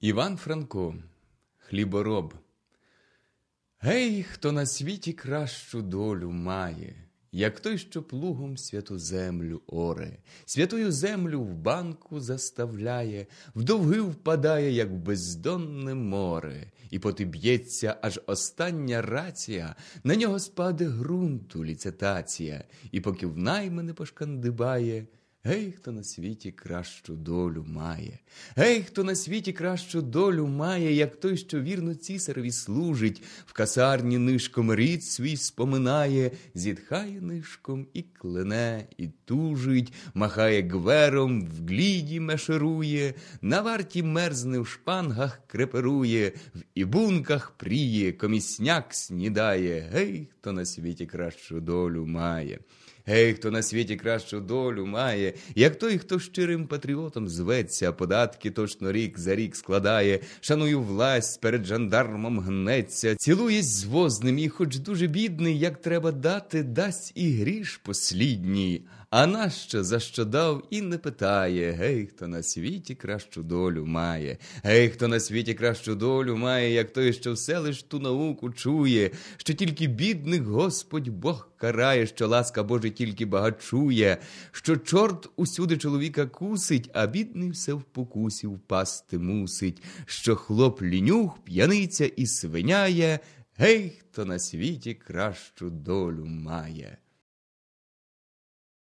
Іван Франко, хлібороб. Гей, хто на світі кращу долю має, як той, що плугом святу землю оре, святую землю в банку заставляє, в довги впадає, як бездонне море, і поти б'ється аж остання рація, на нього спаде ґрунту ліцитація, і поки в найми не пошкандибає. Гей, хто на світі кращу долю має, гей, хто на світі кращу долю має, як той, що вірно цісареві служить, в касарні нишком рід свій споминає, зітхає нишком і клене, і тужить, махає гвером, в гліді мешерує, на варті мерзне в шпангах креперує, в ібунках пріє, комісняк снідає, гей, хто на світі кращу долю має. Гей, хто на світі кращу долю має, як той, хто щирим патріотом зветься, податки точно рік за рік складає, шаную власть, перед жандармом гнеться, цілуєсь з возним, і, хоч дуже бідний, як треба дати, дасть і гріш послідній. А нащо за що дав і не питає, гей, хто на світі кращу долю має, гей, хто на світі кращу долю має, як той, що все лиш ту науку чує, що тільки бідних Господь Бог карає, що ласка Божа тільки багачує, що чорт усюди чоловіка кусить, а бідний все в покусі впасти мусить, що хлоп лінюх, п'яниця і свиняє, гей, хто на світі кращу долю має.